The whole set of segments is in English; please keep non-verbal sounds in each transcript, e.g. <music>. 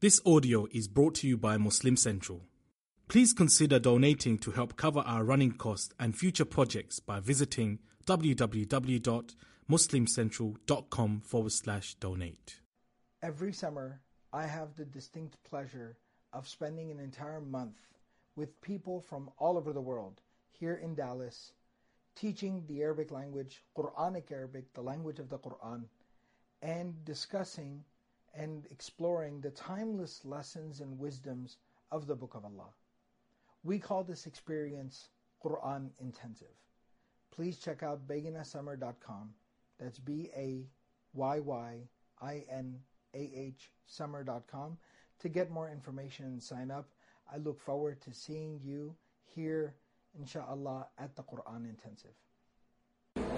This audio is brought to you by Muslim Central. Please consider donating to help cover our running costs and future projects by visiting www.muslimcentral.com forward slash donate. Every summer, I have the distinct pleasure of spending an entire month with people from all over the world here in Dallas, teaching the Arabic language, Quranic Arabic, the language of the Quran, and discussing and exploring the timeless lessons and wisdoms of the Book of Allah. We call this experience Quran Intensive. Please check out bayyinahsummer.com. That's B A Y Y I N A H summer.com to get more information and sign up. I look forward to seeing you here, inshallah, at the Quran Intensive.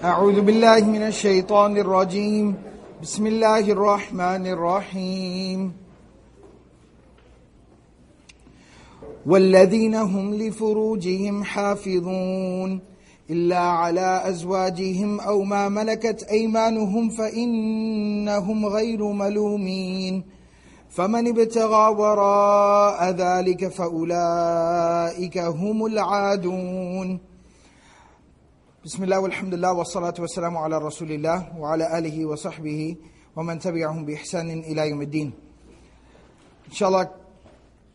أعوذ بالله من الشيطان الرجيم. بسم الله الرحمن الرحيم. والذين هم لفروجهم حافظون. إلا على أزواجهم أو ما ملكت أيمانهم فإنهم غير ملومين. فمن ابتغى وراء ذلك فأولئك هم العادون. Bismillah walhamdulillah wa salatu wa salamu ala rasulillah wa ala alihi wa sahbihi wa man tabi'ahum bi ihsanin ila. Inshallah,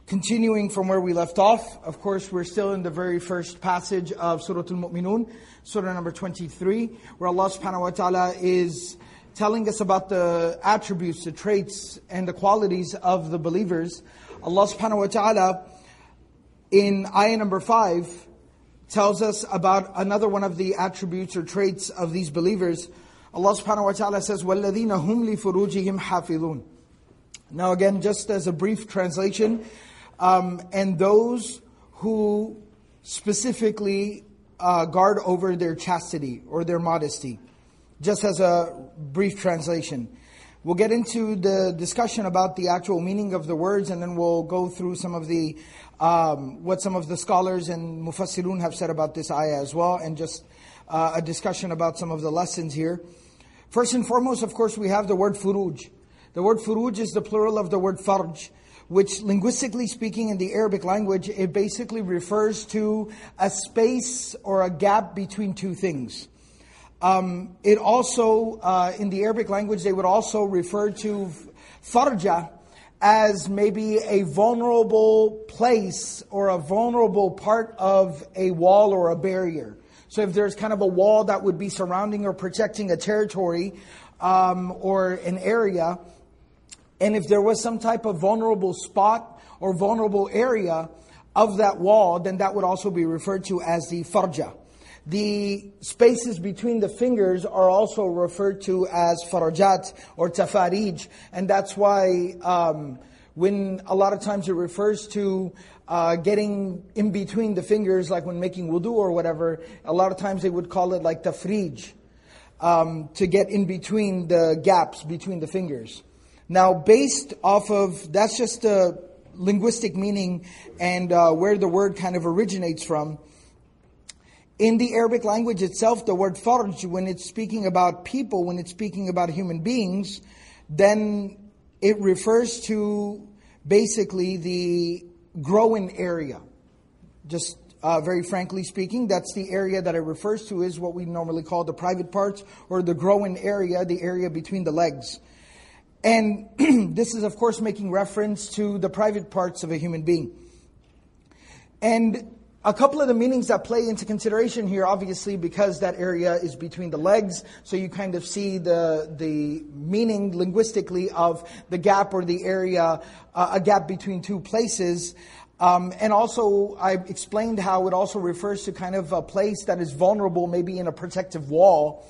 continuing from where we left off, of course we're still in the very first passage of Surah Al-Mu'minun, Surah number 23, where Allah subhanahu wa ta'ala is telling us about the attributes, the traits, and the qualities of the believers. Allah subhanahu wa ta'ala in ayah number 5 tells us about another one of the attributes or traits of these believers. Allah subhanahu wa ta'ala says, وَالَّذِينَ هُمْ لِفُرُوجِهِمْ حَافِظُونَ Now again, just as a brief translation, um, and those who specifically uh, guard over their chastity or their modesty. Just as a brief translation. We'll get into the discussion about the actual meaning of the words and then we'll go through some of the um, what some of the scholars and mufassirun have said about this ayah as well, and just uh, a discussion about some of the lessons here. First and foremost, of course, we have the word furuj. The word furuj is the plural of the word farj, which linguistically speaking in the Arabic language, it basically refers to a space or a gap between two things. Um, it also, uh, in the Arabic language, they would also refer to farja, as maybe a vulnerable place or a vulnerable part of a wall or a barrier. So if there's kind of a wall that would be surrounding or protecting a territory um, or an area, and if there was some type of vulnerable spot or vulnerable area of that wall, then that would also be referred to as the farja. The spaces between the fingers are also referred to as farajat or tafarij, and that's why um, when a lot of times it refers to uh, getting in between the fingers, like when making wudu or whatever, a lot of times they would call it like tafrij, um, to get in between the gaps between the fingers. Now, based off of, that's just a linguistic meaning and uh, where the word kind of originates from. In the Arabic language itself, the word farj, when it's speaking about people, when it's speaking about human beings, then it refers to basically the groin area. Just uh, very frankly speaking, that's the area that it refers to is what we normally call the private parts or the groin area, the area between the legs. And <clears throat> this is, of course, making reference to the private parts of a human being. And a couple of the meanings that play into consideration here, obviously, because that area is between the legs, so you kind of see the the meaning linguistically of the gap or the area, uh, a gap between two places. Um, and also, I explained how it also refers to kind of a place that is vulnerable, maybe in a protective wall.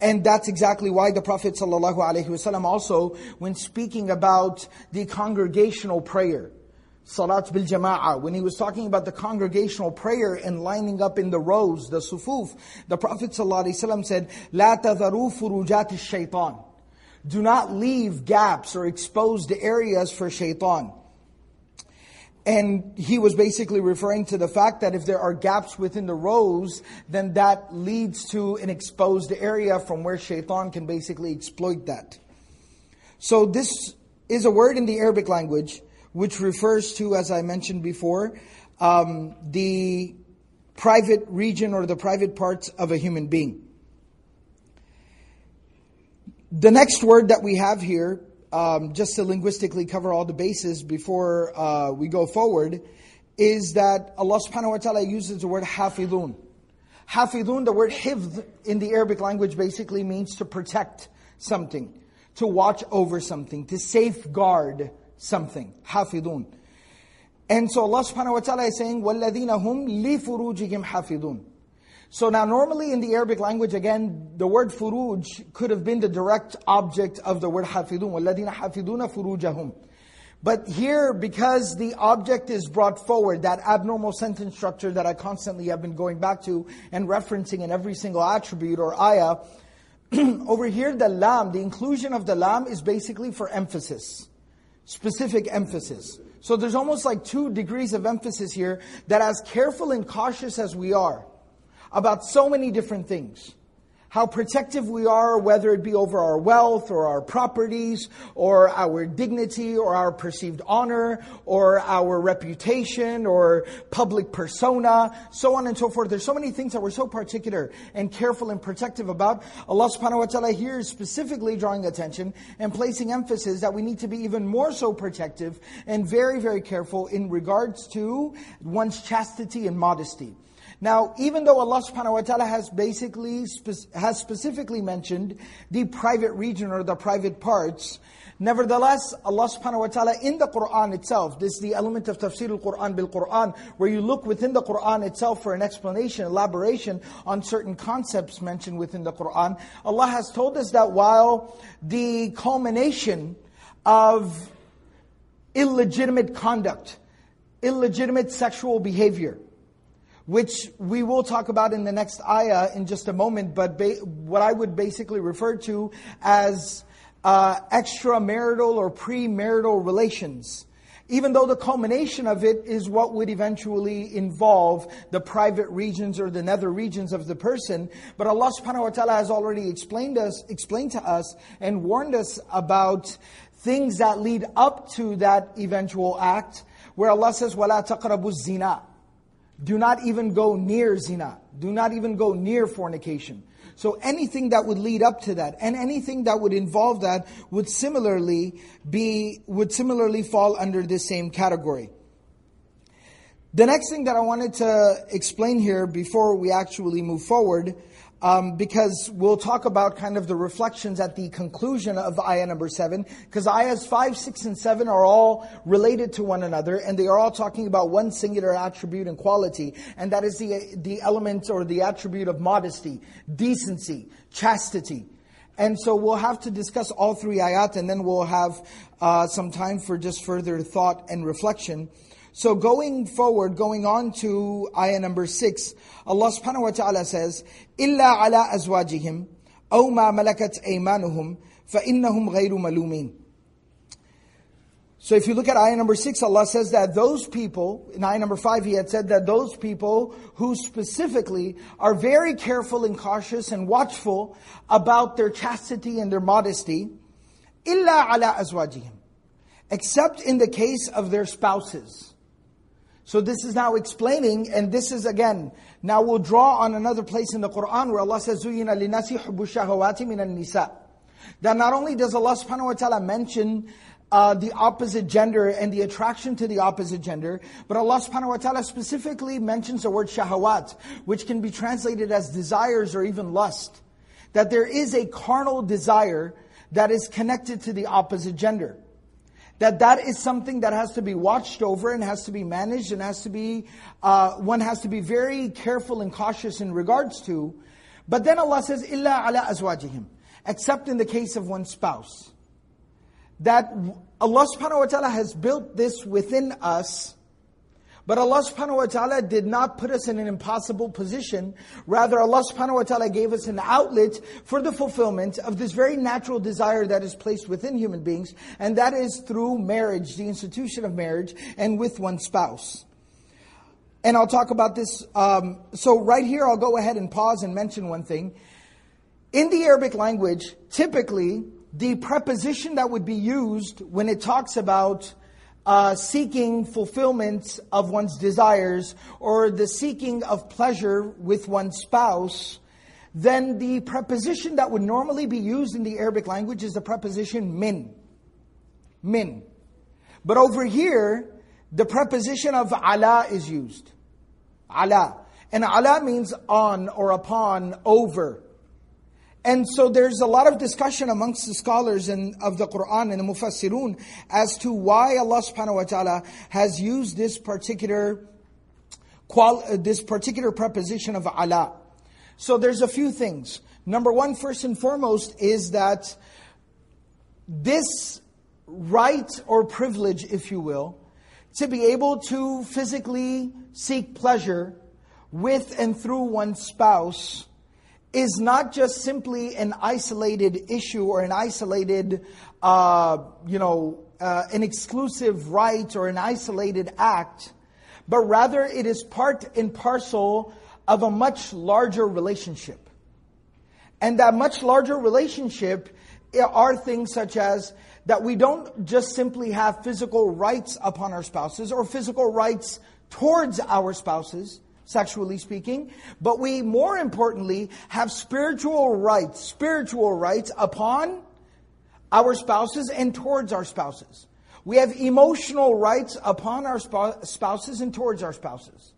And that's exactly why the Prophet ﷺ also, when speaking about the congregational prayer, Salat bil Jama'ah, when he was talking about the congregational prayer and lining up in the rows, the sufuf, the Prophet ﷺ said, La tadharu furujat shaitan. Do not leave gaps or exposed areas for shaitan. And he was basically referring to the fact that if there are gaps within the rows, then that leads to an exposed area from where shaitan can basically exploit that. So this is a word in the Arabic language which refers to, as I mentioned before, um, the private region or the private parts of a human being. The next word that we have here, um, just to linguistically cover all the bases before uh, we go forward, is that Allah subhanahu wa ta'ala uses the word hafidun. Hafidun, the word hifd in the Arabic language basically means to protect something, to watch over something, to safeguard something. Hafidun. And so Allah subhanahu wa ta'ala is saying, وَالَّذِينَ هُمْ لِفُرُوجِهِمْ حَافِظُونَ So now normally in the Arabic language, again, the word furuj could have been the direct object of the word hafidun. وَالَّذِينَ حَافِظُونَ فُرُوجَهُمْ But here, because the object is brought forward, that abnormal sentence structure that I constantly have been going back to and referencing in every single attribute or ayah, <clears throat> over here the lam, the inclusion of the lam is basically for emphasis, specific emphasis. So there's almost like two degrees of emphasis here that as careful and cautious as we are about so many different things, how protective we are, whether it be over our wealth or our properties or our dignity or our perceived honor or our reputation or public persona, so on and so forth. There's so many things that we're so particular and careful and protective about. Allah subhanahu wa ta'ala here is specifically drawing attention and placing emphasis that we need to be even more so protective and very, very careful in regards to one's chastity and modesty. Now, even though Allah subhanahu wa ta'ala has basically, has specifically mentioned the private region or the private parts, Nevertheless, Allah subhanahu wa ta'ala in the Quran itself, this is the element of tafsir al-Quran bil-Quran, where you look within the Quran itself for an explanation, elaboration on certain concepts mentioned within the Quran. Allah has told us that while the culmination of illegitimate conduct, illegitimate sexual behavior, which we will talk about in the next ayah in just a moment, but what I would basically refer to as uh, extramarital or premarital relations. Even though the culmination of it is what would eventually involve the private regions or the nether regions of the person. But Allah subhanahu wa ta'ala has already explained us, explained to us and warned us about things that lead up to that eventual act, where Allah says, وَلَا تَقْرَبُوا الزِّنَا do not even go near zina. Do not even go near fornication. So anything that would lead up to that, and anything that would involve that, would similarly be would similarly fall under this same category. The next thing that I wanted to explain here before we actually move forward um, because we'll talk about kind of the reflections at the conclusion of ayah number seven, because ayahs five, six, and seven are all related to one another, and they are all talking about one singular attribute and quality, and that is the, the element or the attribute of modesty, decency, chastity. And so we'll have to discuss all three ayat, and then we'll have uh, some time for just further thought and reflection. So going forward, going on to ayah number six, Allah subhanahu wa ta'ala says, إِلَّا عَلَىٰ أَزْوَاجِهِمْ أَوْ مَا مَلَكَتْ أَيْمَانُهُمْ فَإِنَّهُمْ غَيْرُ مَلُومِينَ so if you look at ayah number six, Allah says that those people, in ayah number five, He had said that those people who specifically are very careful and cautious and watchful about their chastity and their modesty, إِلَّا عَلَىٰ أَزْوَاجِهِمْ Except in the case of their spouses. So this is now explaining, and this is again, now we'll draw on another place in the Quran where Allah says, زُيِّنَ لِنَاسِ حُبُّ الشَّهَوَاتِ مِنَ النِّسَاءِ That not only does Allah subhanahu wa ta'ala mention uh, the opposite gender and the attraction to the opposite gender, but Allah subhanahu wa ta'ala specifically mentions the word shahawat, which can be translated as desires or even lust. That there is a carnal desire that is connected to the opposite gender that that is something that has to be watched over and has to be managed and has to be uh, one has to be very careful and cautious in regards to. But then allah says illa ala azwajihim except in the case of one spouse. That allah subhanahu wa ta'ala has built this within us but Allah subhanahu wa ta'ala did not put us in an impossible position. Rather, Allah subhanahu wa ta'ala gave us an outlet for the fulfillment of this very natural desire that is placed within human beings, and that is through marriage, the institution of marriage, and with one spouse. And I'll talk about this. Um, so, right here, I'll go ahead and pause and mention one thing. In the Arabic language, typically, the preposition that would be used when it talks about uh, seeking fulfillment of one's desires or the seeking of pleasure with one's spouse, then the preposition that would normally be used in the Arabic language is the preposition min. Min. But over here, the preposition of ala is used. Ala. And ala means on or upon, over. And so there's a lot of discussion amongst the scholars in, of the Quran and the Mufassirun as to why Allah subhanahu wa ta'ala has used this particular qual, uh, this particular preposition of ala. So there's a few things. Number one, first and foremost, is that this right or privilege, if you will, to be able to physically seek pleasure with and through one's spouse is not just simply an isolated issue or an isolated, uh, you know, uh, an exclusive right or an isolated act, but rather it is part and parcel of a much larger relationship. And that much larger relationship are things such as that we don't just simply have physical rights upon our spouses or physical rights towards our spouses, sexually speaking, but we more importantly have spiritual rights, spiritual rights upon our spouses and towards our spouses. We have emotional rights upon our spouses and towards our spouses.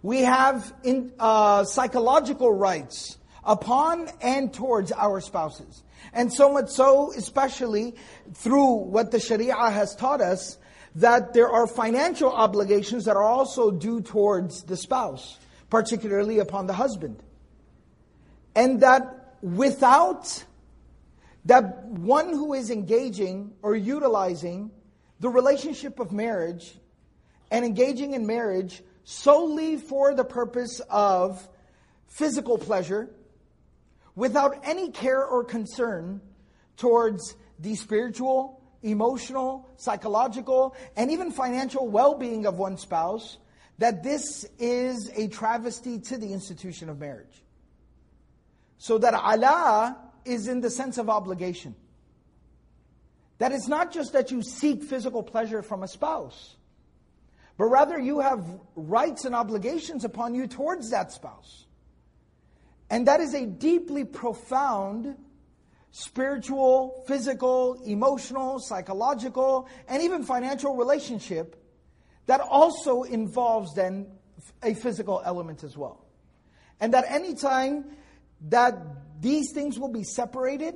We have in, uh, psychological rights upon and towards our spouses. And so much so, especially through what the Sharia has taught us, that there are financial obligations that are also due towards the spouse, particularly upon the husband. And that without that one who is engaging or utilizing the relationship of marriage and engaging in marriage solely for the purpose of physical pleasure, without any care or concern towards the spiritual, emotional, psychological, and even financial well being of one spouse, that this is a travesty to the institution of marriage. So that ala is in the sense of obligation. That it's not just that you seek physical pleasure from a spouse, but rather you have rights and obligations upon you towards that spouse. And that is a deeply profound spiritual, physical, emotional, psychological, and even financial relationship that also involves then a physical element as well. And that anytime that these things will be separated,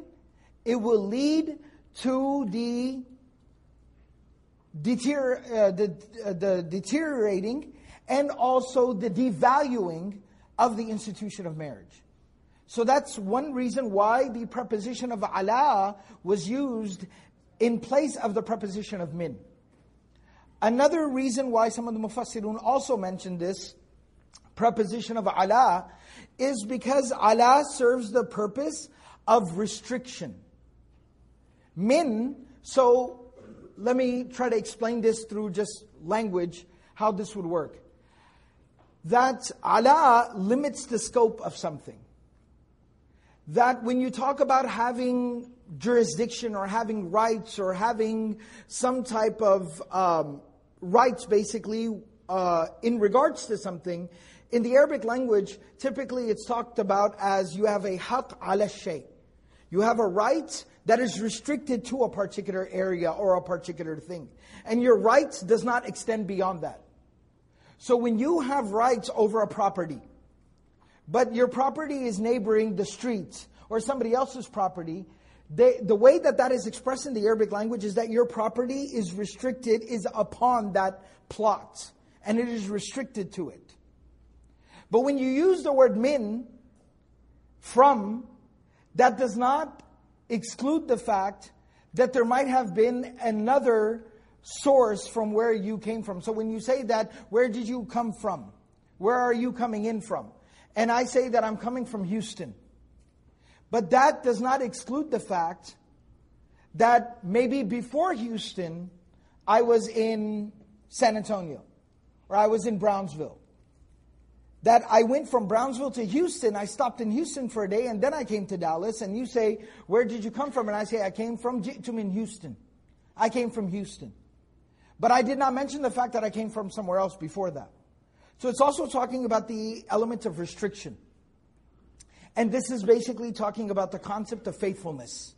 it will lead to the, deter- uh, the, uh, the deteriorating and also the devaluing of the institution of marriage. So that's one reason why the preposition of ala was used in place of the preposition of min. Another reason why some of the mufassirun also mentioned this preposition of ala is because ala serves the purpose of restriction. Min, so let me try to explain this through just language, how this would work. That ala limits the scope of something that when you talk about having jurisdiction or having rights or having some type of um, rights, basically, uh, in regards to something, in the Arabic language, typically it's talked about as you have a haq ala shay. You have a right that is restricted to a particular area or a particular thing. And your rights does not extend beyond that. So when you have rights over a property, but your property is neighboring the street or somebody else's property, they, the way that that is expressed in the Arabic language is that your property is restricted, is upon that plot, and it is restricted to it. But when you use the word min, from, that does not exclude the fact that there might have been another source from where you came from. So when you say that, where did you come from? Where are you coming in from? And I say that I'm coming from Houston. But that does not exclude the fact that maybe before Houston, I was in San Antonio or I was in Brownsville. That I went from Brownsville to Houston, I stopped in Houston for a day, and then I came to Dallas. And you say, Where did you come from? And I say, I came from to in Houston. I came from Houston. But I did not mention the fact that I came from somewhere else before that. So it's also talking about the element of restriction. And this is basically talking about the concept of faithfulness.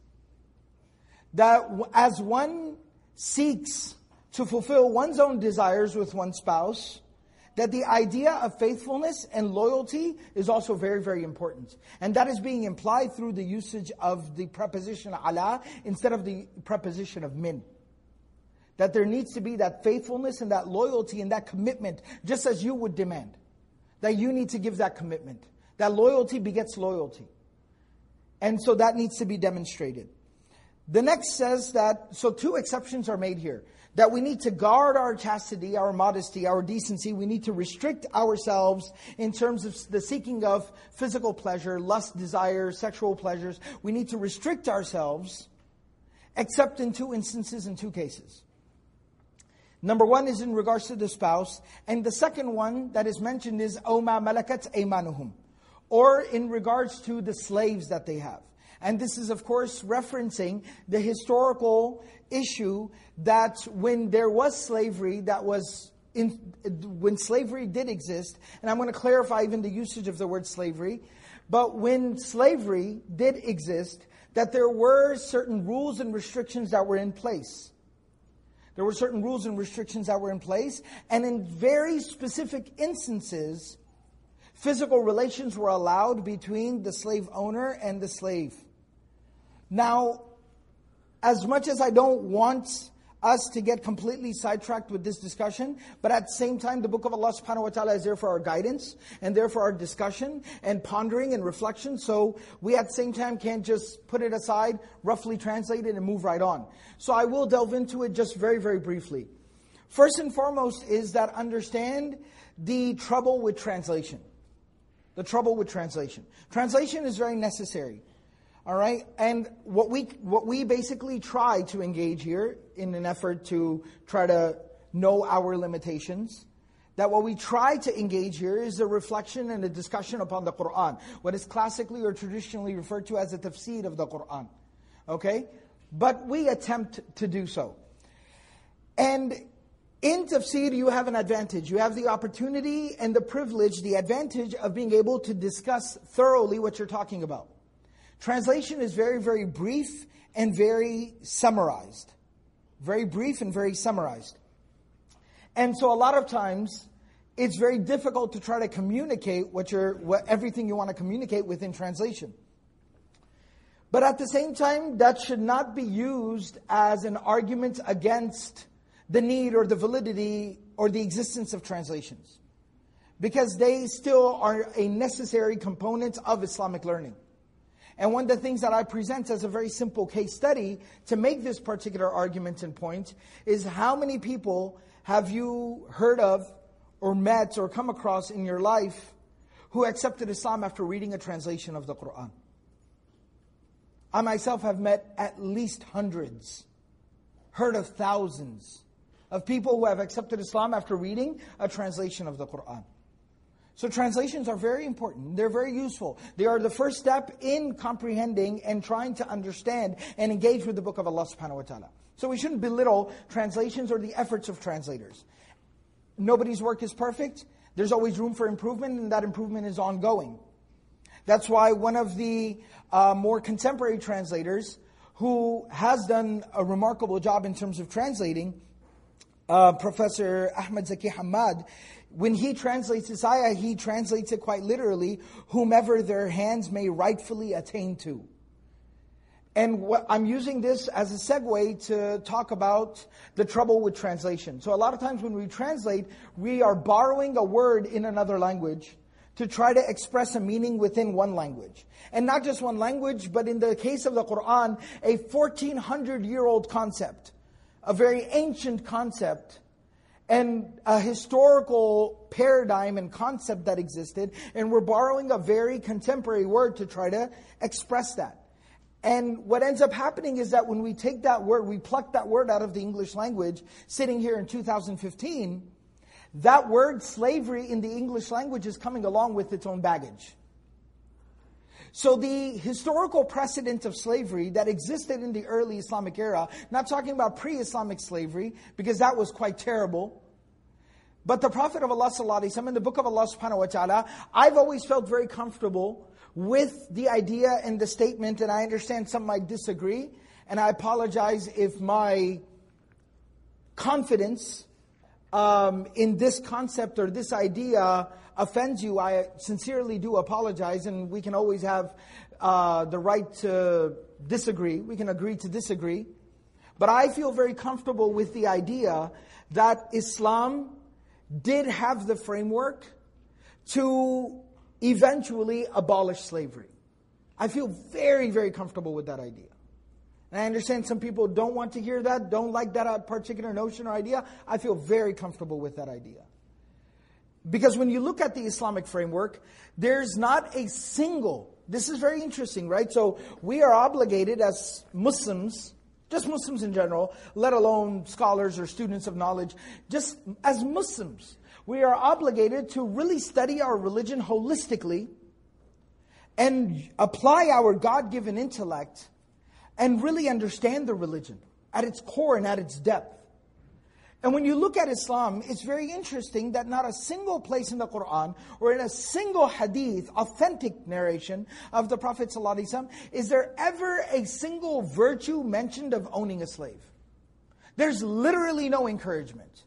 That as one seeks to fulfill one's own desires with one's spouse, that the idea of faithfulness and loyalty is also very, very important. And that is being implied through the usage of the preposition ala instead of the preposition of min. That there needs to be that faithfulness and that loyalty and that commitment, just as you would demand. That you need to give that commitment. That loyalty begets loyalty. And so that needs to be demonstrated. The next says that, so two exceptions are made here. That we need to guard our chastity, our modesty, our decency. We need to restrict ourselves in terms of the seeking of physical pleasure, lust, desire, sexual pleasures. We need to restrict ourselves, except in two instances, in two cases. Number one is in regards to the spouse, and the second one that is mentioned is Oma Malakat Aymanuhum, or in regards to the slaves that they have. And this is, of course, referencing the historical issue that when there was slavery that was in, when slavery did exist, and I'm going to clarify even the usage of the word slavery, but when slavery did exist, that there were certain rules and restrictions that were in place. There were certain rules and restrictions that were in place, and in very specific instances, physical relations were allowed between the slave owner and the slave. Now, as much as I don't want us to get completely sidetracked with this discussion, but at the same time, the book of Allah subhanahu wa ta'ala is there for our guidance and there for our discussion and pondering and reflection. So we at the same time can't just put it aside, roughly translate it, and move right on. So I will delve into it just very, very briefly. First and foremost is that understand the trouble with translation. The trouble with translation. Translation is very necessary. All right? And what we, what we basically try to engage here in an effort to try to know our limitations, that what we try to engage here is a reflection and a discussion upon the Quran, what is classically or traditionally referred to as a tafsir of the Quran. Okay? But we attempt to do so. And in tafsir, you have an advantage. You have the opportunity and the privilege, the advantage of being able to discuss thoroughly what you're talking about. Translation is very, very brief and very summarized. Very brief and very summarized. And so a lot of times, it's very difficult to try to communicate what you're, what, everything you want to communicate within translation. But at the same time, that should not be used as an argument against the need or the validity or the existence of translations. Because they still are a necessary component of Islamic learning. And one of the things that I present as a very simple case study to make this particular argument and point is how many people have you heard of or met or come across in your life who accepted Islam after reading a translation of the Quran? I myself have met at least hundreds, heard of thousands of people who have accepted Islam after reading a translation of the Quran. So translations are very important. They're very useful. They are the first step in comprehending and trying to understand and engage with the book of Allah subhanahu wa ta'ala. So we shouldn't belittle translations or the efforts of translators. Nobody's work is perfect. There's always room for improvement, and that improvement is ongoing. That's why one of the uh, more contemporary translators, who has done a remarkable job in terms of translating, uh, Professor Ahmad Zaki Hammad, when he translates Isaiah, he translates it quite literally, whomever their hands may rightfully attain to. And what, I'm using this as a segue to talk about the trouble with translation. So a lot of times when we translate, we are borrowing a word in another language to try to express a meaning within one language. And not just one language, but in the case of the Quran, a 1400 year old concept, a very ancient concept and a historical paradigm and concept that existed, and we're borrowing a very contemporary word to try to express that. And what ends up happening is that when we take that word, we pluck that word out of the English language, sitting here in 2015, that word slavery in the English language is coming along with its own baggage. So the historical precedent of slavery that existed in the early Islamic era, not talking about pre-Islamic slavery, because that was quite terrible, but the Prophet of Allah sallallahu in the book of Allah subhanahu wa ta'ala, I've always felt very comfortable with the idea and the statement, and I understand some might disagree, and I apologize if my confidence um, in this concept or this idea offends you, I sincerely do apologize, and we can always have uh, the right to disagree. We can agree to disagree. But I feel very comfortable with the idea that Islam did have the framework to eventually abolish slavery. I feel very, very comfortable with that idea. And I understand some people don't want to hear that, don't like that particular notion or idea. I feel very comfortable with that idea. Because when you look at the Islamic framework, there's not a single, this is very interesting, right? So we are obligated as Muslims, just Muslims in general, let alone scholars or students of knowledge, just as Muslims, we are obligated to really study our religion holistically and apply our God given intellect and really understand the religion at its core and at its depth. And when you look at Islam, it's very interesting that not a single place in the Quran or in a single hadith, authentic narration of the Prophet ﷺ, is there ever a single virtue mentioned of owning a slave. There's literally no encouragement.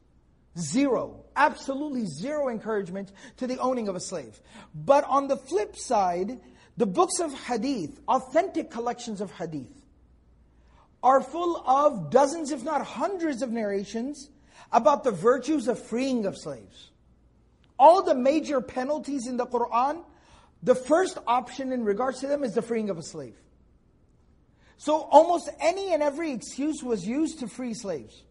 Zero. Absolutely zero encouragement to the owning of a slave. But on the flip side, the books of hadith, authentic collections of hadith, are full of dozens, if not hundreds of narrations about the virtues of freeing of slaves. All the major penalties in the Quran, the first option in regards to them is the freeing of a slave. So almost any and every excuse was used to free slaves.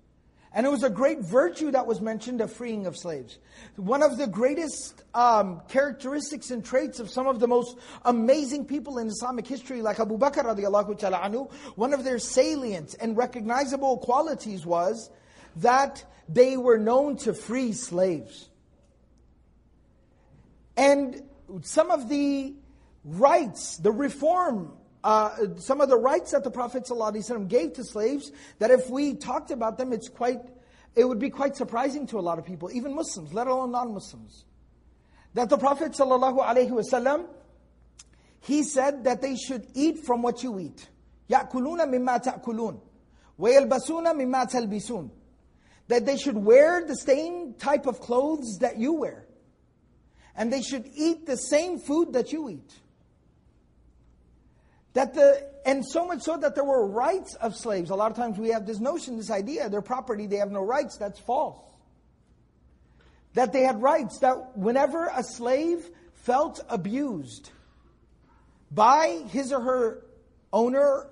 And it was a great virtue that was mentioned, the freeing of slaves. One of the greatest um, characteristics and traits of some of the most amazing people in Islamic history, like Abu Bakr radiallahu ta'ala anhu, one of their salient and recognizable qualities was that they were known to free slaves. And some of the rights, the reform, uh, some of the rights that the Prophet ﷺ gave to slaves, that if we talked about them, it's quite, it would be quite surprising to a lot of people, even Muslims, let alone non-Muslims. That the Prophet ﷺ, he said that they should eat from what you eat. يَأْكُلُونَ مِمَّا تَأْكُلُونَ وَيَلْبَسُونَ مِمَّا تَلْبِسُونَ that they should wear the same type of clothes that you wear. And they should eat the same food that you eat. That the, and so much so that there were rights of slaves. A lot of times we have this notion, this idea, their property, they have no rights. That's false. That they had rights, that whenever a slave felt abused by his or her owner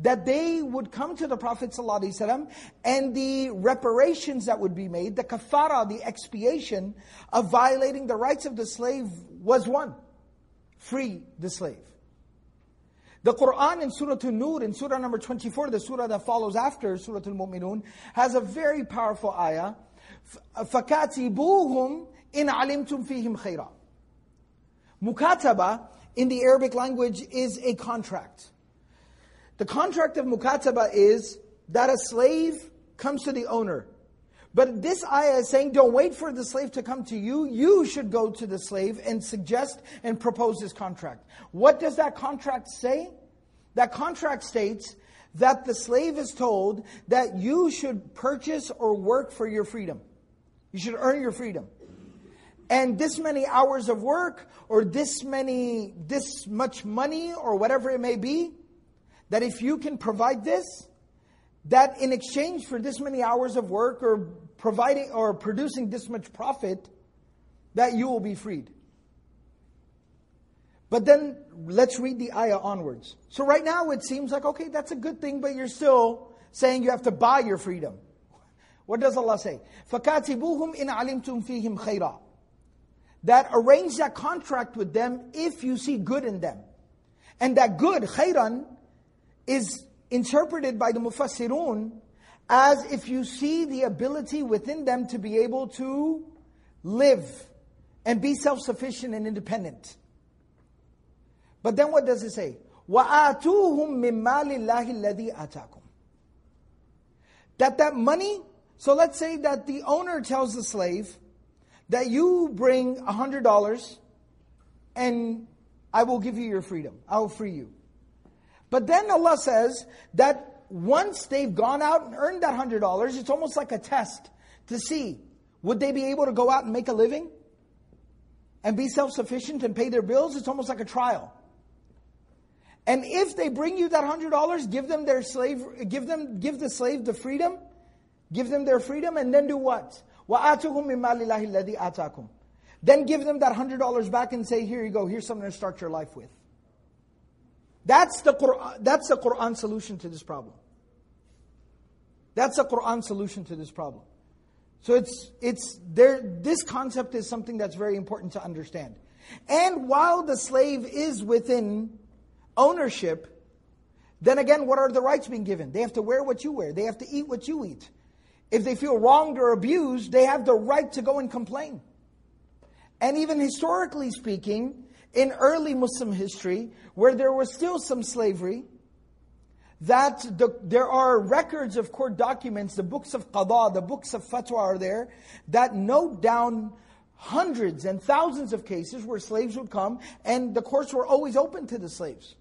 that they would come to the Prophet ﷺ and the reparations that would be made, the kafara, the expiation of violating the rights of the slave was one. Free the slave. The Quran in Surah An-Nur, in Surah number 24, the surah that follows after Surah Al-Mu'minun, has a very powerful ayah. فَكَاتِبُوهُمْ إِنْ عَلِمْتُمْ فِيهِمْ خَيْرًا Mukataba, in the Arabic language, is a contract. The contract of mukataba is that a slave comes to the owner. But this ayah is saying, don't wait for the slave to come to you. You should go to the slave and suggest and propose this contract. What does that contract say? That contract states that the slave is told that you should purchase or work for your freedom. You should earn your freedom. And this many hours of work, or this many, this much money, or whatever it may be, that if you can provide this, that in exchange for this many hours of work or providing or producing this much profit, that you will be freed. But then let's read the ayah onwards. So right now it seems like, okay, that's a good thing, but you're still saying you have to buy your freedom. <laughs> What does Allah say? فَكَاتِبُوهُمْ إِنْ عَلِمْتُمْ فِيهِمْ خَيْرًا That arrange that contract with them if you see good in them. And that good, khayran, is interpreted by the Mufassirun as if you see the ability within them to be able to live and be self-sufficient and independent. But then what does it say? وَآتُوهُم مِّن مَالِ اللَّهِ الَّذِي آتَاكُمْ That that money, so let's say that the owner tells the slave that you bring $100 and I will give you your freedom. I will free you. But then Allah says that once they've gone out and earned that $100, it's almost like a test to see would they be able to go out and make a living and be self sufficient and pay their bills? It's almost like a trial. And if they bring you that hundred dollars, give them their slave, give them, give the slave the freedom, give them their freedom, and then do what? Then give them that hundred dollars back and say, here you go, here's something to start your life with. That's the Quran, that's the Quran solution to this problem. That's the Quran solution to this problem. So it's it's there this concept is something that's very important to understand. And while the slave is within ownership, then again, what are the rights being given? They have to wear what you wear. They have to eat what you eat. If they feel wronged or abused, they have the right to go and complain. And even historically speaking, in early Muslim history, where there was still some slavery, that the, there are records of court documents, the books of qada, the books of fatwa are there, that note down hundreds and thousands of cases where slaves would come, and the courts were always open to the slaves.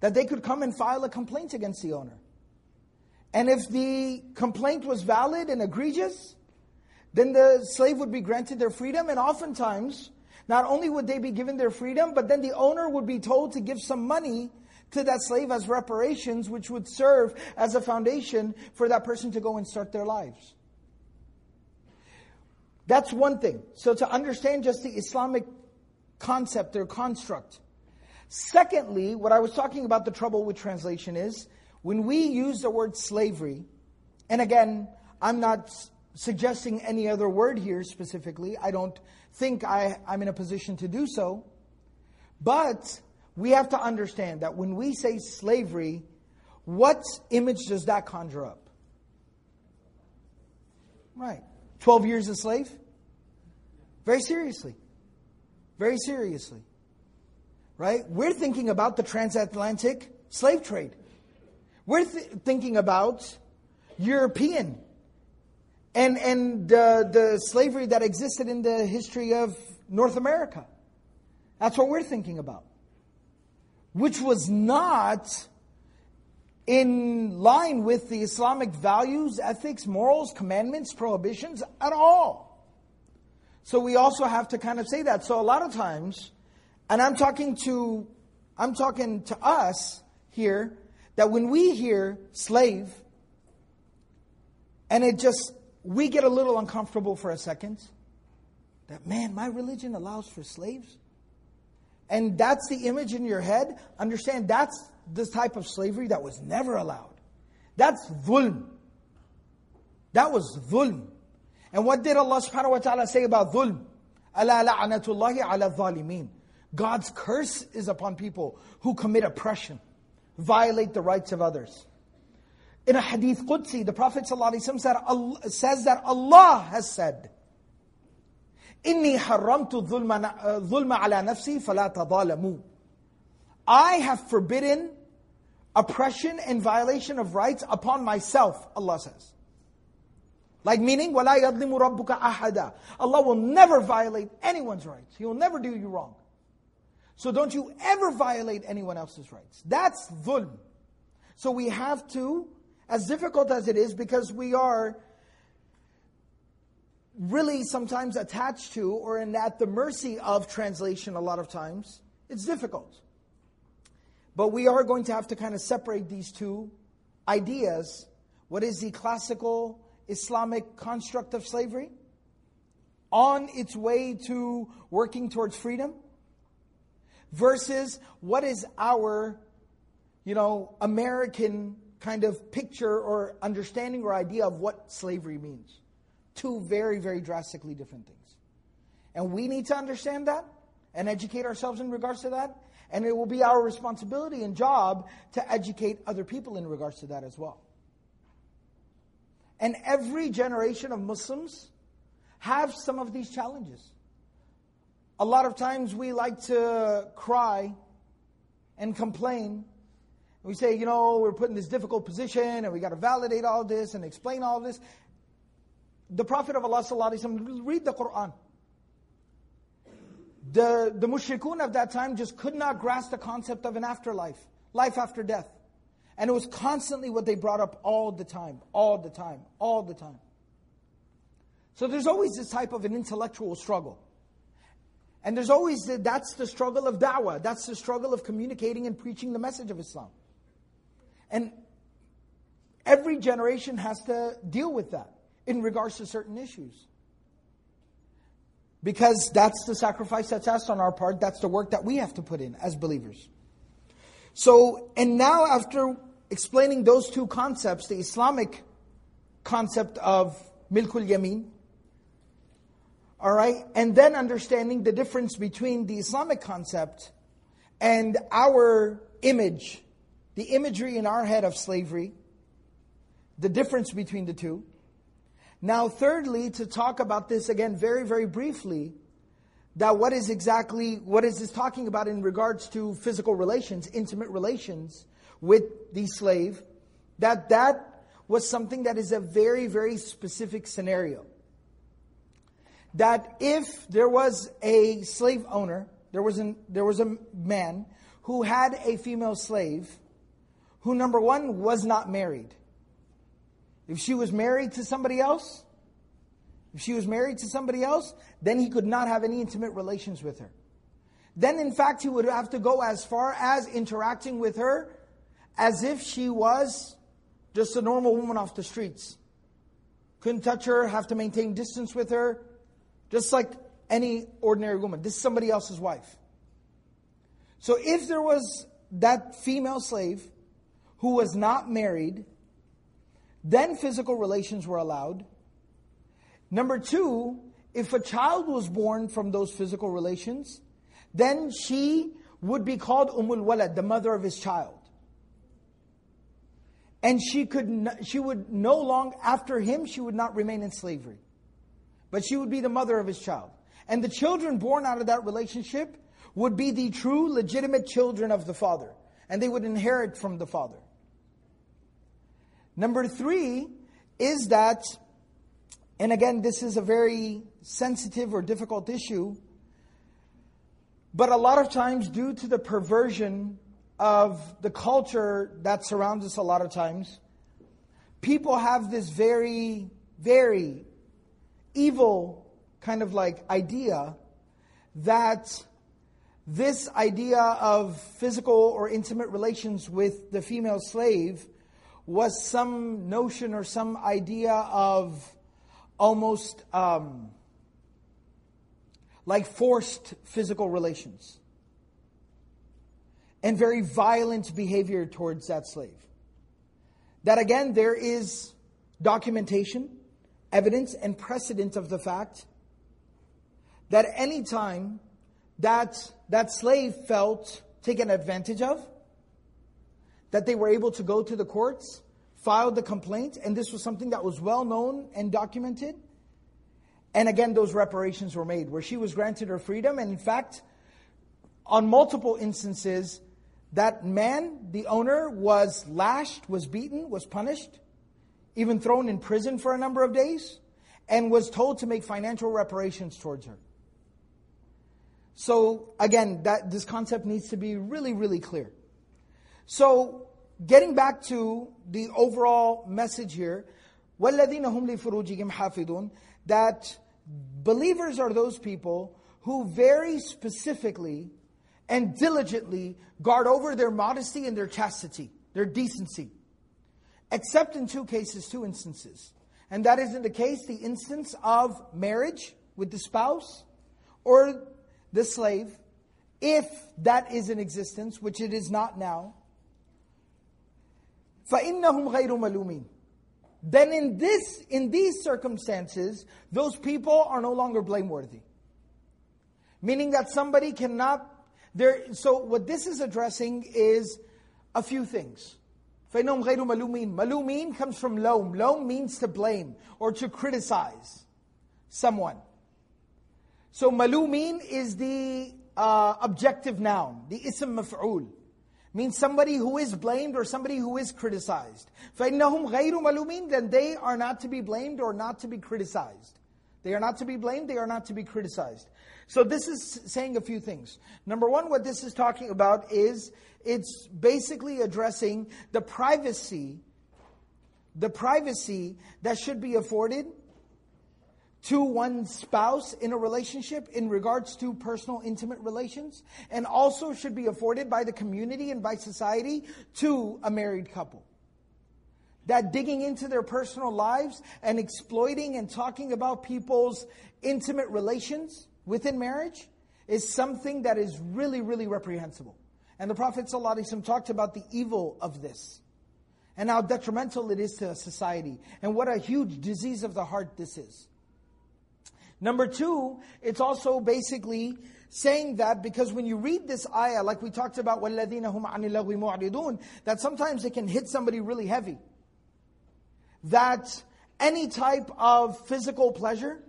That they could come and file a complaint against the owner. And if the complaint was valid and egregious, then the slave would be granted their freedom, and oftentimes, not only would they be given their freedom, but then the owner would be told to give some money to that slave as reparations, which would serve as a foundation for that person to go and start their lives. That's one thing. So to understand just the Islamic concept or construct. Secondly, what I was talking about the trouble with translation is when we use the word slavery, and again, I'm not suggesting any other word here specifically. I don't think I, I'm in a position to do so. But we have to understand that when we say slavery, what image does that conjure up? Right. 12 years a slave? Very seriously. Very seriously. Right? We're thinking about the transatlantic slave trade. We're th- thinking about European and, and uh, the slavery that existed in the history of North America. That's what we're thinking about. Which was not in line with the Islamic values, ethics, morals, commandments, prohibitions at all. So we also have to kind of say that. So a lot of times, and I'm talking to I'm talking to us here, that when we hear slave, and it just we get a little uncomfortable for a second that, man, my religion allows for slaves. And that's the image in your head. Understand that's the type of slavery that was never allowed. That's dhulm. That was dhulm. And what did Allah subhanahu wa ta'ala say about dhulm? Ala la'anatullahi ala dhalimeen. God's curse is upon people who commit oppression, violate the rights of others. In a hadith Qudsi, the Prophet ﷺ says that Allah has said, إِنِّي حَرَّمْتُ الظُّلْمَ عَلَى نَفْسِي فَلَا تَظَالَمُوا I have forbidden oppression and violation of rights upon myself, Allah says. Like meaning, وَلَا يَظْلِمُ رَبُّكَ أَحَدًا Allah will never violate anyone's rights. He will never do you wrong. So don't you ever violate anyone else's rights. That's dhulm. So we have to as difficult as it is, because we are really sometimes attached to or in at the mercy of translation a lot of times, it's difficult. But we are going to have to kind of separate these two ideas. What is the classical Islamic construct of slavery? On its way to working towards freedom? Versus what is our, you know, American kind of picture or understanding or idea of what slavery means. Two very, very drastically different things. And we need to understand that and educate ourselves in regards to that. And it will be our responsibility and job to educate other people in regards to that as well. And every generation of Muslims have some of these challenges. A lot of times we like to cry and complain. We say, you know, we're put in this difficult position and we got to validate all this and explain all this. The Prophet of Allah sallallahu read the Quran. The, the mushrikun of that time just could not grasp the concept of an afterlife, life after death. And it was constantly what they brought up all the time, all the time, all the time. So there's always this type of an intellectual struggle. And there's always, the, that's the struggle of da'wah. That's the struggle of communicating and preaching the message of Islam. And every generation has to deal with that in regards to certain issues. Because that's the sacrifice that's asked on our part. That's the work that we have to put in as believers. So, and now after explaining those two concepts, the Islamic concept of milkul yamin, all right, and then understanding the difference between the Islamic concept and our image, the imagery in our head of slavery, the difference between the two. Now, thirdly, to talk about this again very, very briefly, that what is exactly, what is this talking about in regards to physical relations, intimate relations with the slave, that that was something that is a very, very specific scenario that if there was a slave owner, there was, an, there was a man who had a female slave who, number one, was not married. If she was married to somebody else, if she was married to somebody else, then he could not have any intimate relations with her. Then, in fact, he would have to go as far as interacting with her as if she was just a normal woman off the streets. Couldn't touch her, have to maintain distance with her, just like any ordinary woman. This is somebody else's wife. So if there was that female slave who was not married, then physical relations were allowed. Number two, if a child was born from those physical relations, then she would be called Umul Walad, the mother of his child. And she could, she would no long, after him, she would not remain in slavery but she would be the mother of his child. And the children born out of that relationship would be the true, legitimate children of the father. And they would inherit from the father. Number three is that, and again, this is a very sensitive or difficult issue, but a lot of times, due to the perversion of the culture that surrounds us, a lot of times, people have this very, very evil kind of like idea that this idea of physical or intimate relations with the female slave was some notion or some idea of almost um, like forced physical relations and very violent behavior towards that slave. That again, there is documentation evidence and precedent of the fact that any time that that slave felt taken advantage of, that they were able to go to the courts, filed the complaint, and this was something that was well known and documented. And again, those reparations were made, where she was granted her freedom, and in fact, on multiple instances, that man, the owner, was lashed, was beaten, was punished even thrown in prison for a number of days, and was told to make financial reparations towards her. So again, that this concept needs to be really, really clear. So getting back to the overall message here, وَالَّذِينَ هُمْ لِفُرُوجِهِمْ حَافِظُونَ That believers are those people who very specifically and diligently guard over their modesty and their chastity, their decency except in two cases, two instances. And that is in the case, the instance of marriage with the spouse or the slave, if that is in existence, which it is not now. فَإِنَّهُمْ غَيْرُ مَلُومِينَ Then in this, in these circumstances, those people are no longer blameworthy. Meaning that somebody cannot, there, so what this is addressing is a few things. فَإِنَّهُمْ غَيْرُ مَلُومِينَ Malumin comes from loam. Loam means to blame or to criticize someone. So malumin is the uh, objective noun, the ism maf'ul. means somebody who is blamed or somebody who is criticized. فَإِنَّهُمْ غَيْرُ مَلُومِينَ Then they are not to be blamed or not to be criticized. They are not to be blamed, they are not to be criticized. So this is saying a few things. Number one, what this is talking about is it's basically addressing the privacy, the privacy that should be afforded to one's spouse in a relationship in regards to personal intimate relations and also should be afforded by the community and by society to a married couple. That digging into their personal lives and exploiting and talking about people's intimate relations within marriage is something that is really, really reprehensible. And the Prophet ﷺ talked about the evil of this and how detrimental it is to society and what a huge disease of the heart this is. Number two, it's also basically saying that because when you read this ayah, like we talked about, وَالَّذِينَ هُمْ عَنِ اللَّغْوِ مُعْرِضُونَ that sometimes it can hit somebody really heavy. That any type of physical pleasure,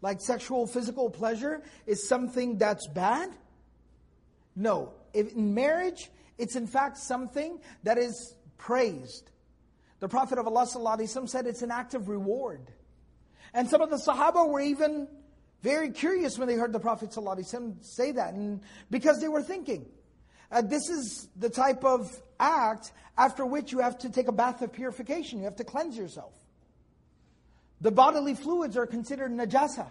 like sexual physical pleasure, is something that's bad. No. If in marriage, it's in fact something that is praised. The Prophet of Allah said it's an act of reward. And some of the Sahaba were even very curious when they heard the Prophet ﷺ say that, and because they were thinking, uh, this is the type of act after which you have to take a bath of purification. You have to cleanse yourself. The bodily fluids are considered najasa.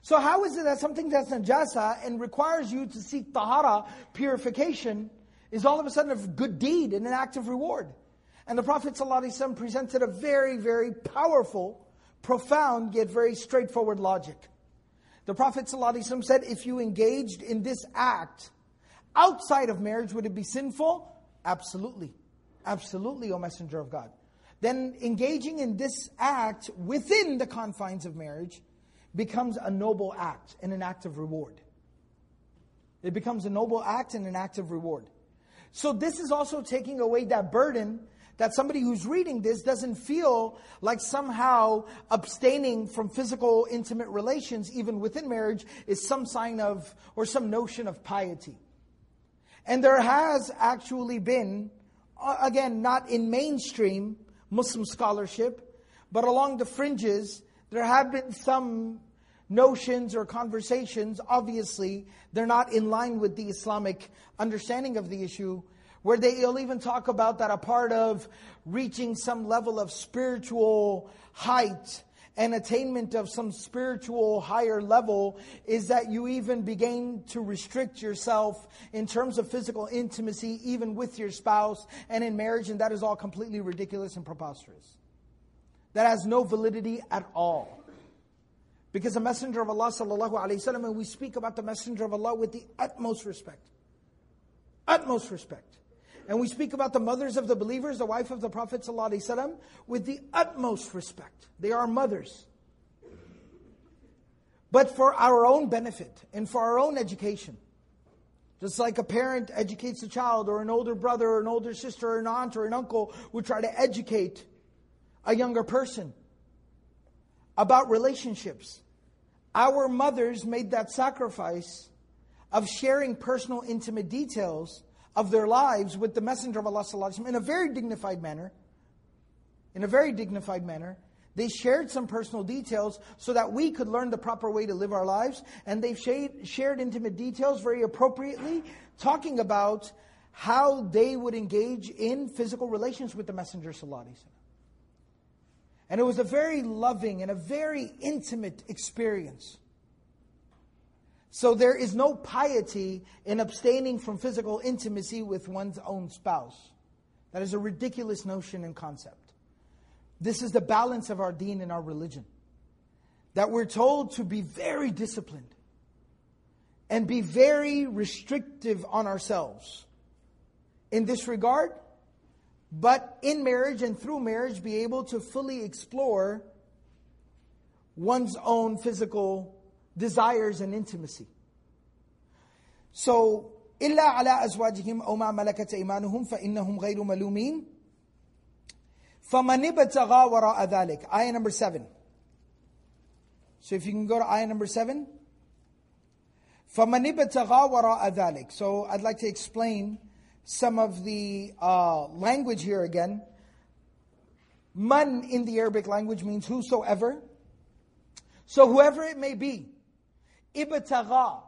So how is it that something that's najasa and requires you to seek tahara, purification, is all of a sudden a good deed and an act of reward? And the Prophet ﷺ presented a very, very powerful profound yet very straightforward logic. The Prophet ﷺ said, if you engaged in this act outside of marriage, would it be sinful? Absolutely. Absolutely, O Messenger of God. Then engaging in this act within the confines of marriage becomes a noble act and an act of reward. It becomes a noble act and an act of reward. So this is also taking away that burden that somebody who's reading this doesn't feel like somehow abstaining from physical intimate relations, even within marriage, is some sign of, or some notion of piety. And there has actually been, uh, again, not in mainstream Muslim scholarship, but along the fringes, there have been some notions or conversations, obviously, they're not in line with the Islamic understanding of the issue, where they'll even talk about that a part of reaching some level of spiritual height and attainment of some spiritual higher level is that you even begin to restrict yourself in terms of physical intimacy, even with your spouse and in marriage, and that is all completely ridiculous and preposterous. That has no validity at all. Because the Messenger of Allah, sallallahu alaihi wasallam, and we speak about the Messenger of Allah with the utmost respect. Utmost respect. And we speak about the mothers of the believers, the wife of the Prophet ﷺ, with the utmost respect. They are mothers. But for our own benefit and for our own education. Just like a parent educates a child, or an older brother, or an older sister, or an aunt, or an uncle would try to educate a younger person about relationships. Our mothers made that sacrifice of sharing personal, intimate details of their lives with the Messenger of Allah in a very dignified manner. In a very dignified manner. They shared some personal details so that we could learn the proper way to live our lives. And they've shared intimate details very appropriately, talking about how they would engage in physical relations with the Messenger. And it was a very loving and a very intimate experience. So there is no piety in abstaining from physical intimacy with one's own spouse. That is a ridiculous notion and concept. This is the balance of our deen and our religion. That we're told to be very disciplined and be very restrictive on ourselves in this regard, but in marriage and through marriage be able to fully explore one's own physical desires and intimacy. So, إلا على أزواجهم أو ما ملكت أيمانهم فإنهم غير ملومين فمن ابتغى وراء ذلك Ayah number 7 So if you can go to ayah number 7 فمن ابتغى وراء ذلك So I'd like to explain some of the uh, language here again. Man in the Arabic language means whosoever. So whoever it may be, ibtagha,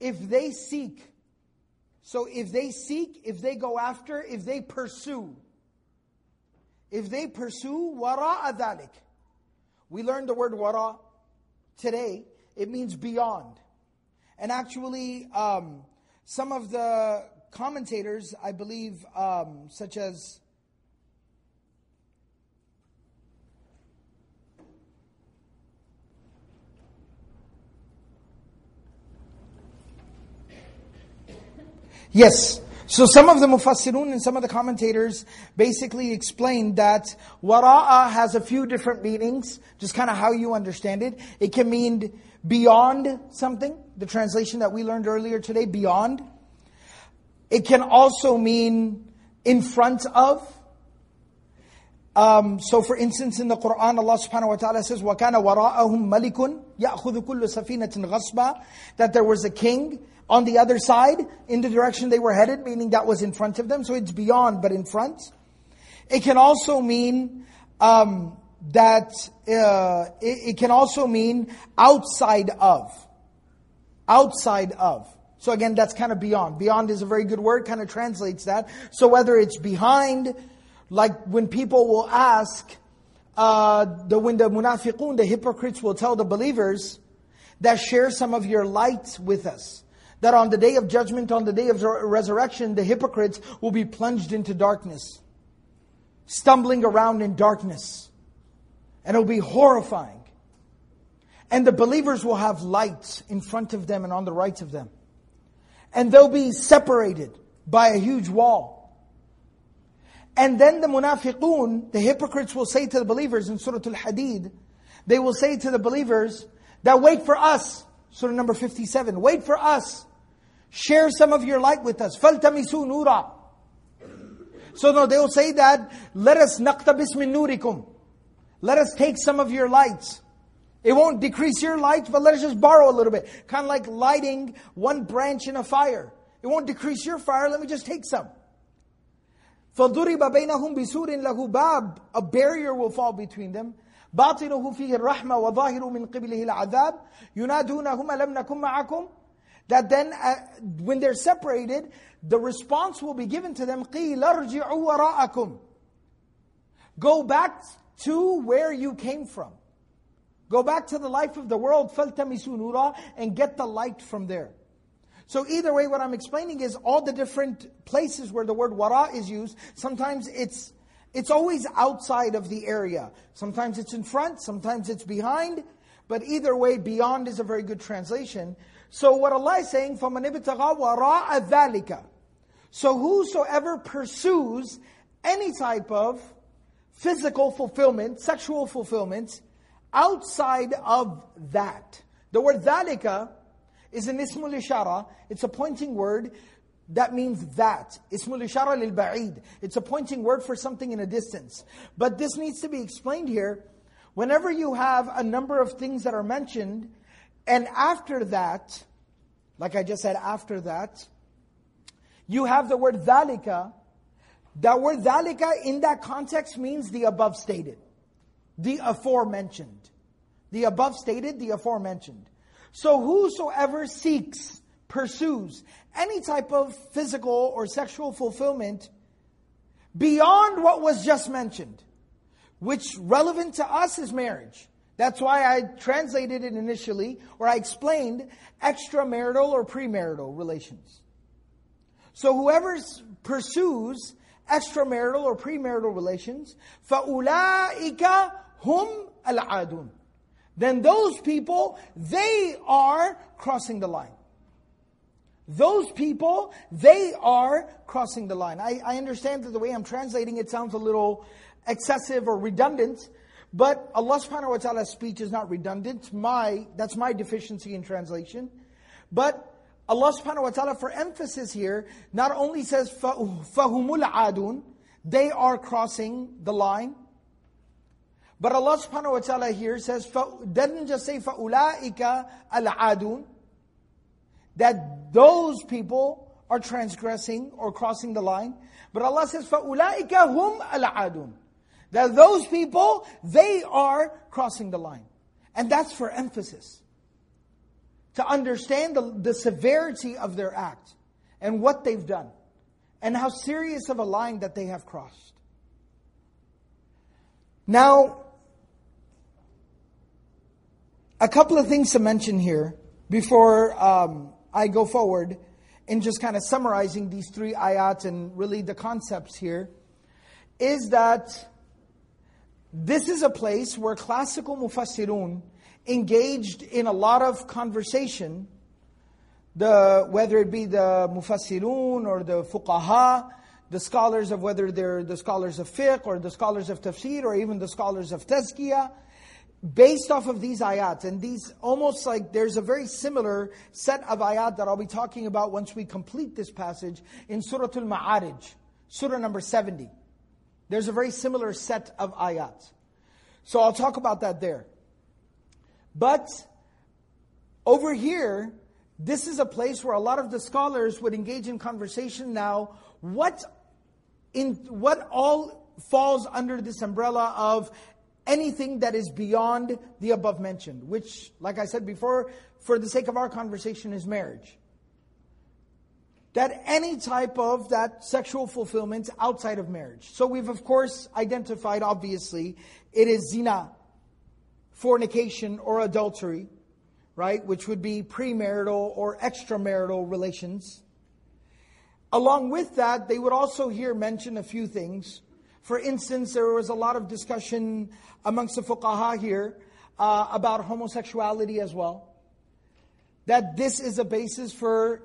if they seek, so if they seek, if they go after, if they pursue, if they pursue wara adalik. We learned the word wara today. It means beyond. And actually, um, some of the commentators, I believe, um, such as Yes. So some of the mufassirun and some of the commentators basically explain that wara'a has a few different meanings, just kind of how you understand it. It can mean beyond something, the translation that we learned earlier today, beyond. It can also mean in front of. Um, so for instance, in the Quran, Allah subhanahu wa ta'ala says, وَكَانَ وَرَاءَهُمْ مَلِكٌ يَأْخُذُ كُلُّ سَفِينَةٍ غَصْبًا That there was a king on the other side, in the direction they were headed, meaning that was in front of them. So it's beyond, but in front. It can also mean um, that uh, it, it can also mean outside of. Outside of. So again, that's kind of beyond. Beyond is a very good word, kind of translates that. So whether it's behind, like when people will ask, uh, the, when the munafiqun, the hypocrites will tell the believers, that share some of your light with us that on the day of judgment, on the day of resurrection, the hypocrites will be plunged into darkness, stumbling around in darkness. And it'll be horrifying. And the believers will have lights in front of them and on the right of them. And they'll be separated by a huge wall. And then the munafiqun, the hypocrites will say to the believers in Surah Al-Hadid, they will say to the believers that wait for us. Surah number 57, wait for us. Share some of your light with us. فَالْتَمِسُوا نُورًا So no, they'll say that, let us نَقْتَبِسْ مِن نُورِكُمْ Let us take some of your lights. It won't decrease your light, but let us just borrow a little bit. Kind of like lighting one branch in a fire. It won't decrease your fire, let me just take some. فَضُرِبَ بَيْنَهُمْ بِسُورٍ لَهُ بَابٍ A barrier will fall between them. باطنه فيه الرحمة وظاهر من قبله العذاب ينادونهم ألم نكن معكم that then uh, when they're separated, the response will be given to them, قِيلَ ارْجِعُوا وَرَاءَكُمْ Go back to where you came from. Go back to the life of the world, فَالْتَمِسُوا نُورًا And get the light from there. So either way, what I'm explaining is all the different places where the word wara is used, sometimes it's it's always outside of the area. Sometimes it's in front, sometimes it's behind, but either way, beyond is a very good translation. So what Allah is saying, فَمَنْ ابْتَغَى وَرَاءَ ذَلِكَ So whosoever pursues any type of physical fulfillment, sexual fulfillment, outside of that. The word ذَلِكَ is an ismul ishara. It's a pointing word that means that. Ismul ishara lil ba'id. It's a pointing word for something in a distance. But this needs to be explained here. Whenever you have a number of things that are mentioned, and after that, like I just said, after that, you have the word dhalika. That word dhalika in that context means the above stated. The aforementioned. The above stated, the aforementioned. So whosoever seeks, pursues any type of physical or sexual fulfillment beyond what was just mentioned, which relevant to us is marriage. That's why I translated it initially, or I explained extramarital or premarital relations. So whoever pursues extramarital or premarital relations, فَأُولَٰئِكَ هُمْ الْعَادُونَ Then those people, they are crossing the line. Those people, they are crossing the line. I, I understand that the way I'm translating it sounds a little excessive or redundant, but Allah subhanahu wa ta'ala's speech is not redundant. My, that's my deficiency in translation. But Allah subhanahu wa ta'ala, for emphasis here, not only says, فَهُمُ الْعَادُونَ They are crossing the line. But Allah subhanahu wa ta'ala here says, doesn't just say فَأُولَٰئِكَ الْعَادُونَ That those people are transgressing or crossing the line. But Allah says, فَأُولَٰئِكَ هُمْ الْعَادُونَ that those people, they are crossing the line. And that's for emphasis. To understand the, the severity of their act and what they've done. And how serious of a line that they have crossed. Now, a couple of things to mention here before um, I go forward in just kind of summarizing these three ayats and really the concepts here is that this is a place where classical mufassirun engaged in a lot of conversation, the, whether it be the mufassirun or the fuqaha, the scholars of whether they're the scholars of fiqh or the scholars of tafsir or even the scholars of tazkiyah, based off of these ayat, and these almost like there's a very similar set of ayat that I'll be talking about once we complete this passage in Surah Al-Ma'arij, Surah number 70. There's a very similar set of ayat. So I'll talk about that there. But over here, this is a place where a lot of the scholars would engage in conversation now. What in what all falls under this umbrella of anything that is beyond the above mentioned, which, like I said before, for the sake of our conversation, is marriage. That any type of that sexual fulfillment outside of marriage. So we've of course identified, obviously, it is zina, fornication or adultery, right? Which would be premarital or extramarital relations. Along with that, they would also here mention a few things. For instance, there was a lot of discussion amongst the fuqaha here uh, about homosexuality as well. That this is a basis for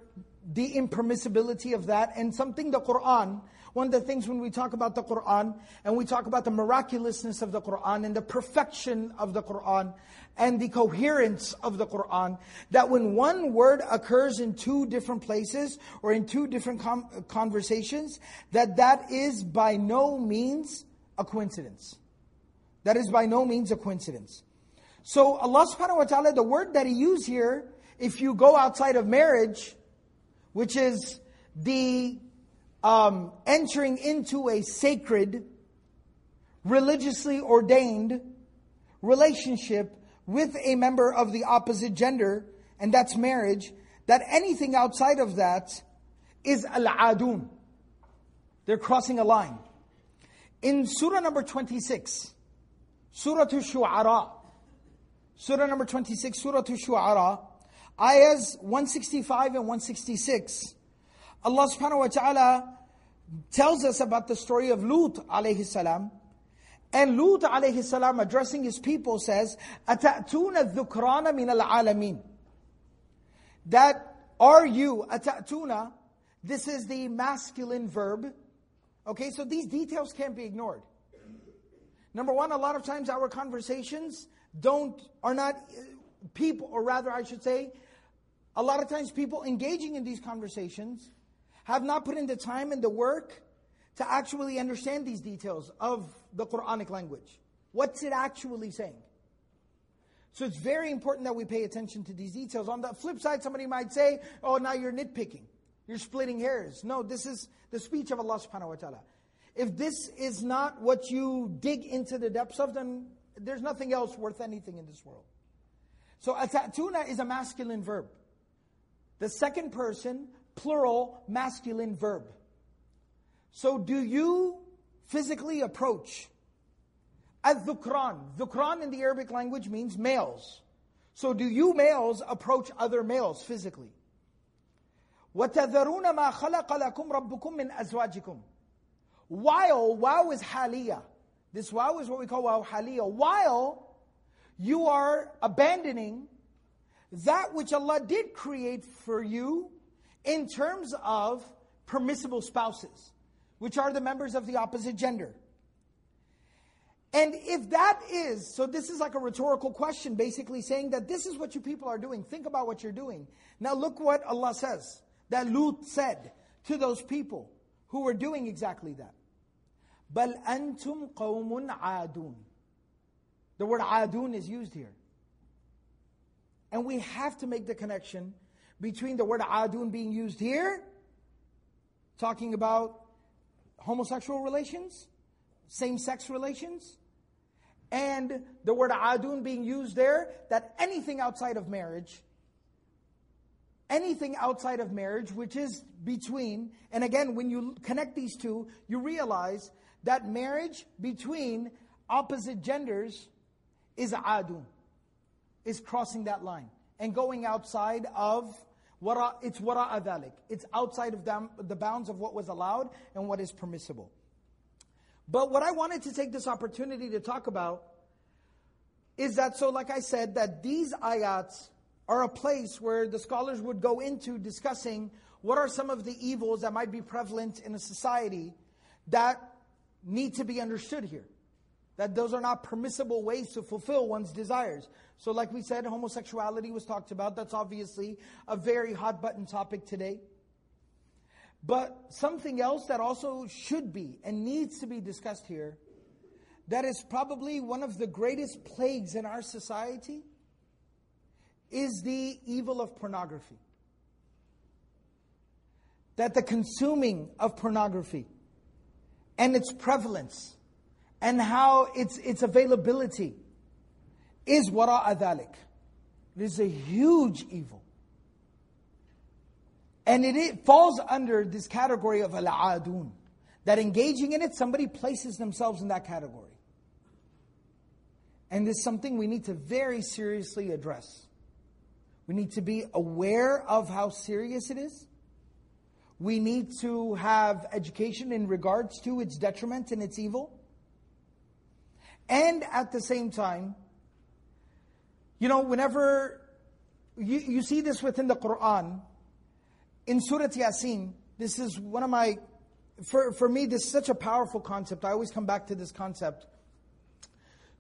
the impermissibility of that and something the Quran, one of the things when we talk about the Quran and we talk about the miraculousness of the Quran and the perfection of the Quran and the coherence of the Quran, that when one word occurs in two different places or in two different com- conversations, that that is by no means a coincidence. That is by no means a coincidence. So Allah subhanahu wa ta'ala, the word that He used here, if you go outside of marriage, which is the um, entering into a sacred, religiously ordained relationship with a member of the opposite gender, and that's marriage, that anything outside of that is al-adun. They're crossing a line. In surah number 26, Surah Shu'ara. Surah number 26, Surah to Shu'ara. Ayahs 165 and 166. Allah subhanahu wa ta'ala tells us about the story of Lut alayhi salam. And Lut alayhi salam addressing his people says, أَتَأْتُونَ الذُّكْرَانَ مِنَ الْعَالَمِينَ That are you, أَتَأْتُونَ, this is the masculine verb. Okay, so these details can't be ignored. Number one, a lot of times our conversations don't, are not people, or rather I should say, a lot of times people engaging in these conversations have not put in the time and the work to actually understand these details of the Quranic language. What's it actually saying? So it's very important that we pay attention to these details. On the flip side, somebody might say, oh, now you're nitpicking. You're splitting hairs. No, this is the speech of Allah subhanahu wa ta'ala. If this is not what you dig into the depths of, then there's nothing else worth anything in this world. So atatuna is a masculine verb. The second person, plural, masculine verb. So do you physically approach? Al-dhukran. Dhukran in the Arabic language means males. So do you males approach other males physically? وَتَذَرُونَ مَا خَلَقَ لَكُمْ رَبُّكُمْ مِنْ أَزْوَاجِكُمْ While, waw is haliyah. This waw is what we call waw haliyah. While you are abandoning that which Allah did create for you in terms of permissible spouses, which are the members of the opposite gender. And if that is, so this is like a rhetorical question, basically saying that this is what you people are doing. Think about what you're doing. Now look what Allah says, that Lut said to those people who were doing exactly that. Bal antum qawmun adun. The word adun is used here. And we have to make the connection between the word adun being used here talking about homosexual relations, same sex relations, and the word adun being used there, that anything outside of marriage, anything outside of marriage, which is between, and again, when you connect these two, you realize that marriage between opposite genders is adun, is crossing that line and going outside of wara, it's wara adalik. It's outside of them, the bounds of what was allowed and what is permissible. But what I wanted to take this opportunity to talk about is that, so like I said, that these ayats are a place where the scholars would go into discussing what are some of the evils that might be prevalent in a society that need to be understood here. That those are not permissible ways to fulfill one's desires. So, like we said, homosexuality was talked about. That's obviously a very hot button topic today. But something else that also should be and needs to be discussed here, that is probably one of the greatest plagues in our society, is the evil of pornography. That the consuming of pornography and its prevalence and how its, its availability is wara'a dhalik. It is a huge evil. And it, it falls under this category of al-adun. That engaging in it, somebody places themselves in that category. And this is something we need to very seriously address. We need to be aware of how serious it is. We need to have education in regards to its detriment and its evil. And at the same time, you know, whenever you, you see this within the Quran, in Surah Yasin, this is one of my, for, for me, this is such a powerful concept. I always come back to this concept.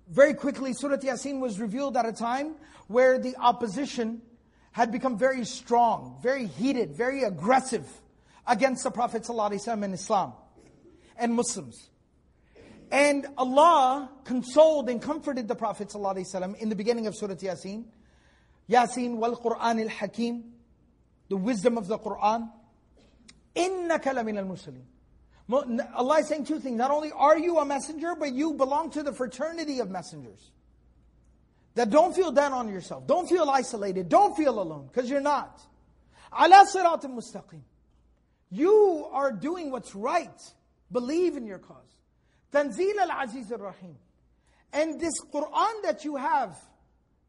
Very quickly, Surah Yasin was revealed at a time where the opposition had become very strong, very heated, very aggressive against the Prophet ﷺ and Islam and Muslims. And Allah consoled and comforted the Prophet ﷺ in the beginning of Surah Yasin. Yasin wal Quran al Hakim, the wisdom of the Quran. Inna kalamin al Muslim. Allah is saying two things. Not only are you a messenger, but you belong to the fraternity of messengers. That don't feel down on yourself. Don't feel isolated. Don't feel alone, because you're not. Ala sirat mustaqim. You are doing what's right. Believe in your cause. Tanzil al-Aziz al-Rahim. And this Quran that you have,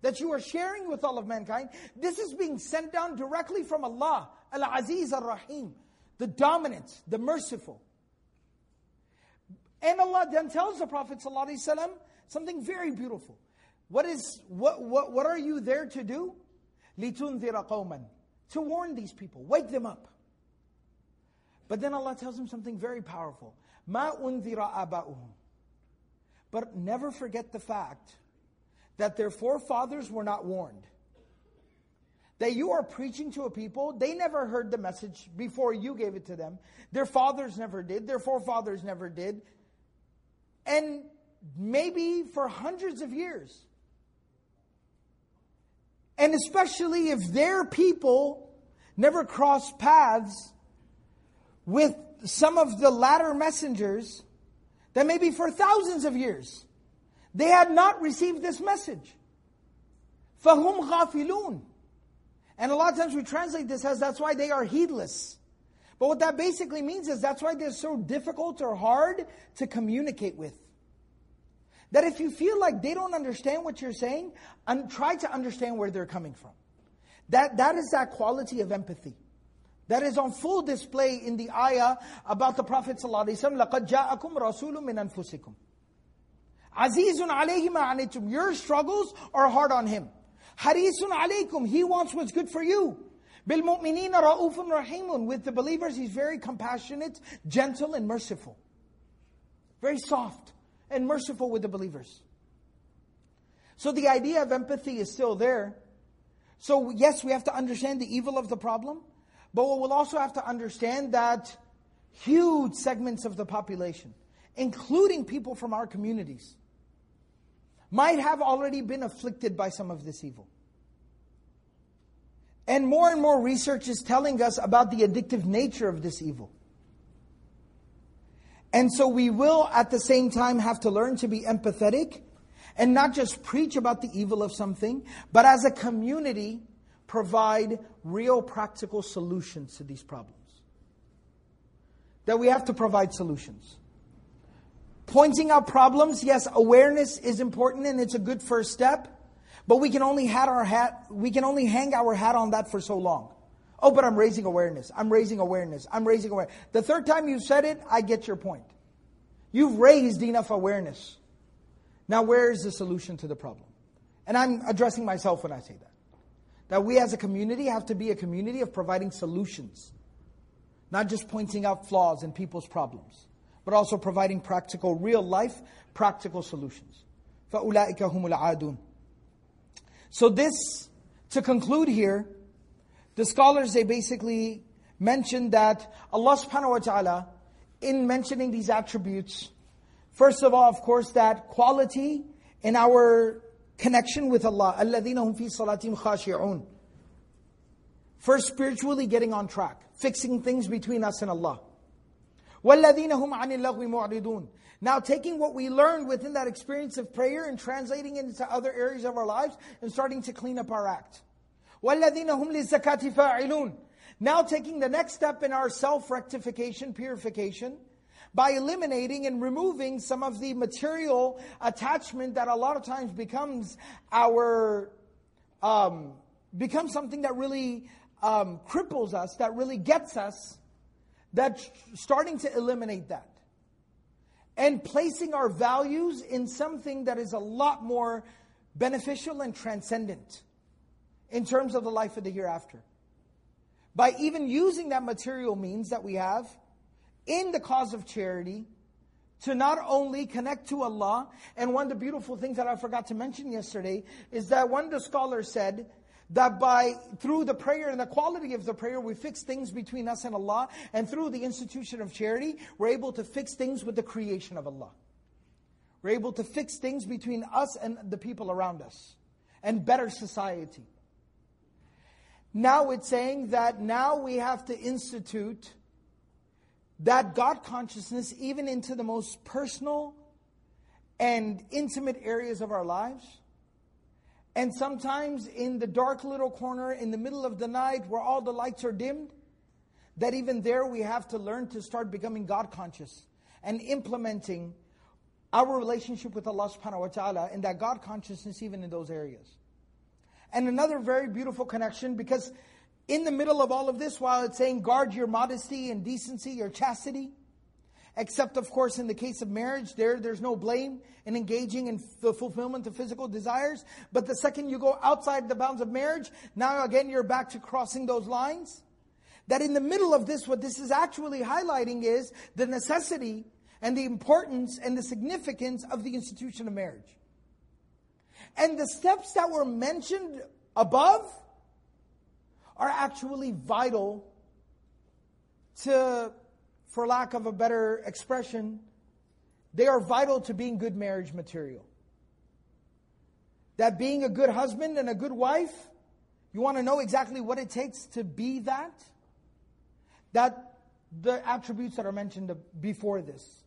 that you are sharing with all of mankind, this is being sent down directly from Allah, al-Aziz al-Rahim, the dominant, the merciful. And Allah then tells the Prophet ﷺ something very beautiful. What is what, what, what are you there to do? لِتُنذِرَ قَوْمًا To warn these people, wake them up. But then Allah tells him something very powerful. Ma undira aba'uhum. But never forget the fact that their forefathers were not warned. That you are preaching to a people, they never heard the message before you gave it to them. Their fathers never did, their forefathers never did. And maybe for hundreds of years. And especially if their people never crossed paths with some of the latter messengers that maybe for thousands of years they had not received this message. فَهُمْ غَافِلُونَ And a lot of times we translate this as that's why they are heedless. But what that basically means is that's why they're so difficult or hard to communicate with. That if you feel like they don't understand what you're saying, and try to understand where they're coming from. That, that is that quality of empathy. That is on full display in the ayah about the Prophet ﷺ. لَقَدْ جَاءَكُمْ رَسُولٌ مِّنْ أَنفُسِكُمْ عَزِيزٌ عَلَيْهِ مَا عَنِتُمْ Your struggles are hard on him. حَرِيسٌ عَلَيْكُمْ He wants what's good for you. بِالْمُؤْمِنِينَ رَؤُوفٌ رَحِيمٌ With the believers, He's very compassionate, gentle, and merciful. Very soft and merciful with the believers. So the idea of empathy is still there. So yes, we have to understand the evil of the problem. But we'll also have to understand that huge segments of the population, including people from our communities, might have already been afflicted by some of this evil. And more and more research is telling us about the addictive nature of this evil. And so we will at the same time have to learn to be empathetic and not just preach about the evil of something, but as a community provide real practical solutions to these problems. That we have to provide solutions. Pointing out problems, yes, awareness is important and it's a good first step, but we can only hat our hat, we can only hang our hat on that for so long. Oh, but I'm raising awareness. I'm raising awareness. I'm raising awareness. The third time you've said it, I get your point. You've raised enough awareness. Now, where is the solution to the problem? And I'm addressing myself when I say that. That we as a community have to be a community of providing solutions, not just pointing out flaws in people's problems, but also providing practical, real life, practical solutions. فَأُولَٰئِكَ هُمُ الْعَادُونَ So this, to conclude here, the scholars, they basically mentioned that Allah subhanahu wa ta'ala, in mentioning these attributes, first of all, of course, that quality in our connection with Allah. الَّذِينَ هُمْ فِي First, spiritually getting on track, fixing things between us and Allah. وَالَّذِينَ عَنِ اللَّغْوِ Now taking what we learned within that experience of prayer and translating it into other areas of our lives and starting to clean up our act. وَالَّذِينَ هُمْ فَاعِلُونَ Now taking the next step in our self-rectification, purification, by eliminating and removing some of the material attachment that a lot of times becomes our, um, becomes something that really um, cripples us, that really gets us, that starting to eliminate that. And placing our values in something that is a lot more beneficial and transcendent in terms of the life of the hereafter. By even using that material means that we have in the cause of charity to not only connect to Allah, and one of the beautiful things that I forgot to mention yesterday is that one of the scholars said that by through the prayer and the quality of the prayer we fix things between us and Allah. And through the institution of charity we're able to fix things with the creation of Allah. We're able to fix things between us and the people around us and better society. Now it's saying that now we have to institute that God consciousness even into the most personal and intimate areas of our lives. And sometimes in the dark little corner in the middle of the night where all the lights are dimmed, that even there we have to learn to start becoming God conscious and implementing our relationship with Allah subhanahu wa ta'ala and that God consciousness even in those areas. And another very beautiful connection because in the middle of all of this, while it's saying guard your modesty and decency, your chastity, except of course in the case of marriage, there there's no blame in engaging in the fulfillment of physical desires. But the second you go outside the bounds of marriage, now again you're back to crossing those lines. That in the middle of this, what this is actually highlighting is the necessity and the importance and the significance of the institution of marriage. And the steps that were mentioned above are actually vital to, for lack of a better expression, they are vital to being good marriage material. That being a good husband and a good wife, you want to know exactly what it takes to be that? That the attributes that are mentioned before this.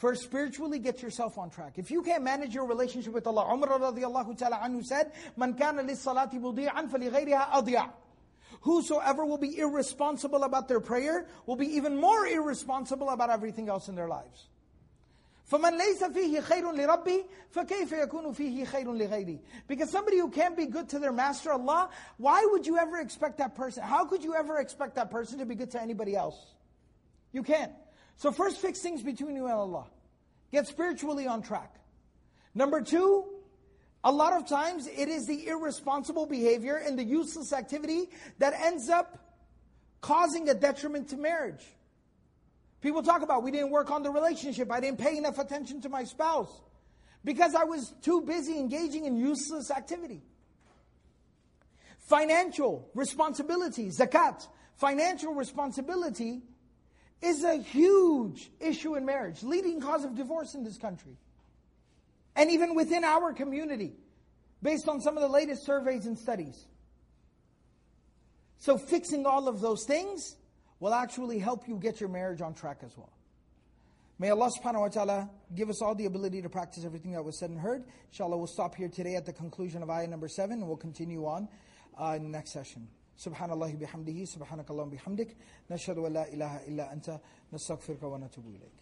First, spiritually get yourself on track. If you can't manage your relationship with Allah, Umar radiallahu ta'ala anhu said, Man kana lis-salati mudi'an فَلِغَيْرِهَا أَضِيَعْ Whosoever will be irresponsible about their prayer will be even more irresponsible about everything else in their lives. فَمَنْ لَيْسَ فِيهِ خَيْرٌ لِرَبِّي فَكَيْفَ يَكُونُ فِيهِ خَيْرٌ لِغَيْرِي Because somebody who can't be good to their master Allah, why would you ever expect that person, how could you ever expect that person to be good to anybody else? You can't. So first fix things between you and Allah. Get spiritually on track. Number two, a lot of times it is the irresponsible behavior and the useless activity that ends up causing a detriment to marriage. People talk about, we didn't work on the relationship, I didn't pay enough attention to my spouse because I was too busy engaging in useless activity. Financial responsibility, zakat, financial responsibility is a huge issue in marriage, leading cause of divorce in this country. And even within our community, based on some of the latest surveys and studies. So, fixing all of those things will actually help you get your marriage on track as well. May Allah subhanahu wa ta'ala give us all the ability to practice everything that was said and heard. Inshallah, we'll stop here today at the conclusion of ayah number seven and we'll continue on uh, in the next session. سبحان الله بحمده سبحانك اللهم بحمدك نشهد أن لا إله إلا أنت نستغفرك ونتوب إليك.